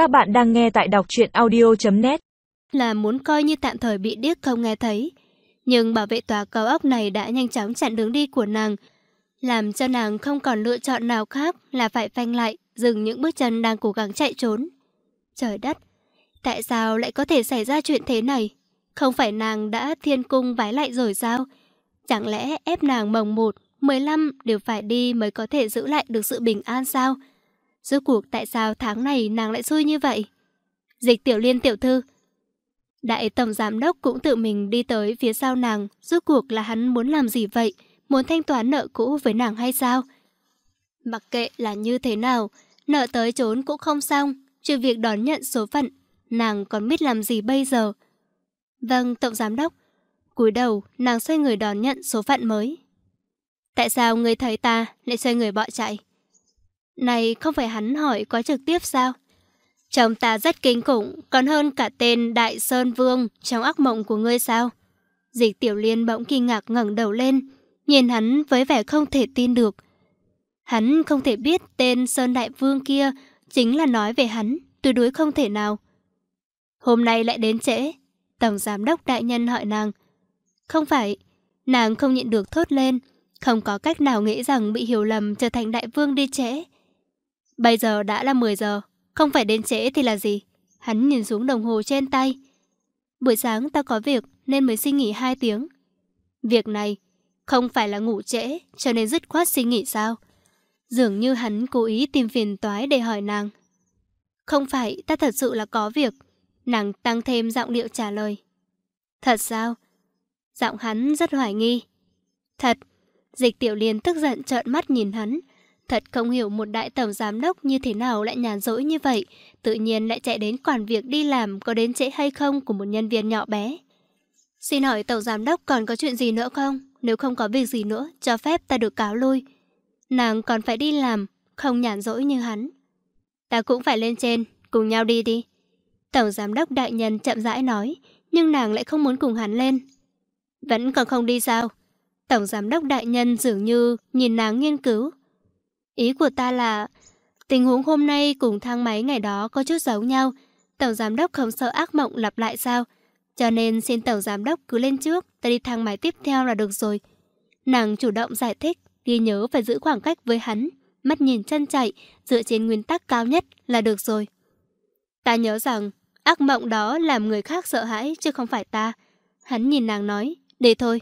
Các bạn đang nghe tại đọc truyện audio.net Là muốn coi như tạm thời bị điếc không nghe thấy. Nhưng bảo vệ tòa cao ốc này đã nhanh chóng chặn đường đi của nàng, làm cho nàng không còn lựa chọn nào khác là phải phanh lại, dừng những bước chân đang cố gắng chạy trốn. Trời đất, tại sao lại có thể xảy ra chuyện thế này? Không phải nàng đã thiên cung vái lại rồi sao? Chẳng lẽ ép nàng mồng 1, 15 đều phải đi mới có thể giữ lại được sự bình an sao? Rốt cuộc tại sao tháng này nàng lại xui như vậy? Dịch tiểu liên tiểu thư. Đại tổng giám đốc cũng tự mình đi tới phía sau nàng. Rốt cuộc là hắn muốn làm gì vậy? Muốn thanh toán nợ cũ với nàng hay sao? Mặc kệ là như thế nào, nợ tới trốn cũng không xong. Trừ việc đón nhận số phận, nàng còn biết làm gì bây giờ? Vâng, tổng giám đốc. cúi đầu, nàng xoay người đón nhận số phận mới. Tại sao người thấy ta lại xoay người bỏ chạy? Này không phải hắn hỏi quá trực tiếp sao? Chồng ta rất kinh khủng, còn hơn cả tên Đại Sơn Vương trong ác mộng của ngươi sao? Dịch Tiểu Liên bỗng kinh ngạc ngẩng đầu lên, nhìn hắn với vẻ không thể tin được. Hắn không thể biết tên Sơn Đại Vương kia chính là nói về hắn, tuyệt đối không thể nào. Hôm nay lại đến trễ, Tổng Giám đốc Đại Nhân hỏi nàng. Không phải, nàng không nhịn được thốt lên, không có cách nào nghĩ rằng bị hiểu lầm trở thành Đại Vương đi trễ. Bây giờ đã là 10 giờ, không phải đến trễ thì là gì? Hắn nhìn xuống đồng hồ trên tay. Buổi sáng ta có việc nên mới xin nghỉ 2 tiếng. Việc này không phải là ngủ trễ cho nên dứt khoát xin nghỉ sao? Dường như hắn cố ý tìm phiền toái để hỏi nàng. Không phải, ta thật sự là có việc. Nàng tăng thêm giọng điệu trả lời. Thật sao? Giọng hắn rất hoài nghi. Thật, dịch tiểu liên tức giận trợn mắt nhìn hắn. Thật không hiểu một đại tổng giám đốc như thế nào lại nhàn rỗi như vậy, tự nhiên lại chạy đến quản việc đi làm có đến trễ hay không của một nhân viên nhỏ bé. Xin hỏi tổng giám đốc còn có chuyện gì nữa không? Nếu không có việc gì nữa, cho phép ta được cáo lui. Nàng còn phải đi làm, không nhàn rỗi như hắn. Ta cũng phải lên trên, cùng nhau đi đi. Tổng giám đốc đại nhân chậm rãi nói, nhưng nàng lại không muốn cùng hắn lên. Vẫn còn không đi sao? Tổng giám đốc đại nhân dường như nhìn nàng nghiên cứu. Ý của ta là tình huống hôm nay cùng thang máy ngày đó có chút giống nhau. Tổng giám đốc không sợ ác mộng lặp lại sao? Cho nên xin tổng giám đốc cứ lên trước, ta đi thang máy tiếp theo là được rồi. Nàng chủ động giải thích, ghi nhớ phải giữ khoảng cách với hắn, mắt nhìn chân chạy, dựa trên nguyên tắc cao nhất là được rồi. Ta nhớ rằng, ác mộng đó làm người khác sợ hãi chứ không phải ta. Hắn nhìn nàng nói, để thôi.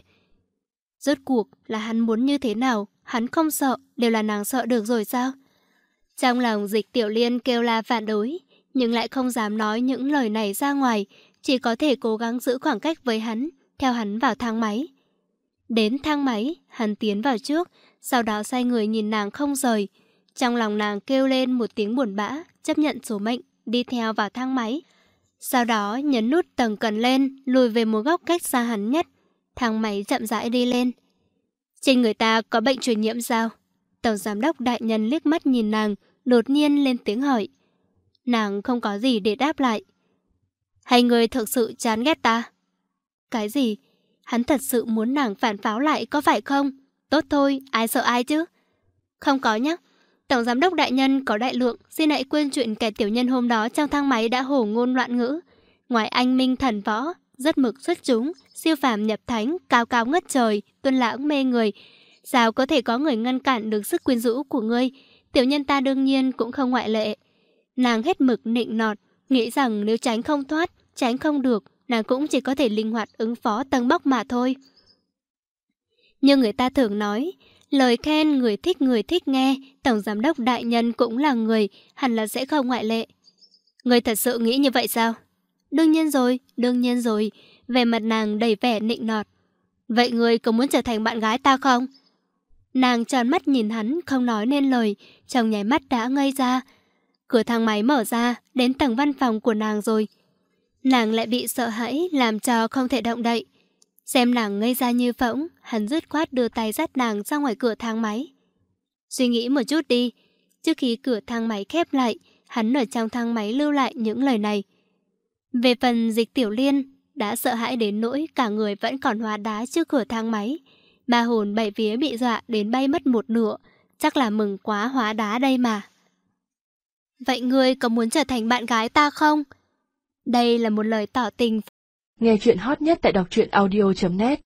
Rốt cuộc là hắn muốn như thế nào, hắn không sợ, đều là nàng sợ được rồi sao? Trong lòng dịch tiểu liên kêu la phản đối, nhưng lại không dám nói những lời này ra ngoài, chỉ có thể cố gắng giữ khoảng cách với hắn, theo hắn vào thang máy. Đến thang máy, hắn tiến vào trước, sau đó xoay người nhìn nàng không rời. Trong lòng nàng kêu lên một tiếng buồn bã, chấp nhận số mệnh, đi theo vào thang máy. Sau đó nhấn nút tầng cần lên, lùi về một góc cách xa hắn nhất. Thang máy chậm rãi đi lên. Trên người ta có bệnh truyền nhiễm sao? Tổng giám đốc đại nhân liếc mắt nhìn nàng, đột nhiên lên tiếng hỏi. Nàng không có gì để đáp lại. Hay người thực sự chán ghét ta? Cái gì? Hắn thật sự muốn nàng phản pháo lại có phải không? Tốt thôi, ai sợ ai chứ? Không có nhá. Tổng giám đốc đại nhân có đại lượng, xin hãy quên chuyện kẻ tiểu nhân hôm đó trong thang máy đã hổ ngôn loạn ngữ. Ngoài anh minh thần võ, rất mực xuất chúng, siêu phàm nhập thánh, cao cao ngất trời, tuân lãng mê người. Sao có thể có người ngăn cản được sức quyến rũ của ngươi? Tiểu nhân ta đương nhiên cũng không ngoại lệ. Nàng hết mực nịnh nọt, nghĩ rằng nếu tránh không thoát, tránh không được, nàng cũng chỉ có thể linh hoạt ứng phó tầng bóc mà thôi. Như người ta thường nói, lời khen người thích người thích nghe, Tổng Giám đốc Đại Nhân cũng là người, hẳn là sẽ không ngoại lệ. Người thật sự nghĩ như vậy sao? Đương nhiên rồi, đương nhiên rồi, về mặt nàng đầy vẻ nịnh nọt. Vậy người có muốn trở thành bạn gái ta không? Nàng tròn mắt nhìn hắn, không nói nên lời, trong nháy mắt đã ngây ra. Cửa thang máy mở ra, đến tầng văn phòng của nàng rồi. Nàng lại bị sợ hãi, làm cho không thể động đậy. Xem nàng ngây ra như phỗng, hắn dứt khoát đưa tay dắt nàng ra ngoài cửa thang máy. Suy nghĩ một chút đi, trước khi cửa thang máy khép lại, hắn ở trong thang máy lưu lại những lời này. Về phần dịch tiểu liên, đã sợ hãi đến nỗi cả người vẫn còn hóa đá trước cửa thang máy. ma hồn bảy vía bị dọa đến bay mất một nửa, chắc là mừng quá hóa đá đây mà. Vậy ngươi có muốn trở thành bạn gái ta không? Đây là một lời tỏ tình. Nghe chuyện hot nhất tại đọc truyện audio.net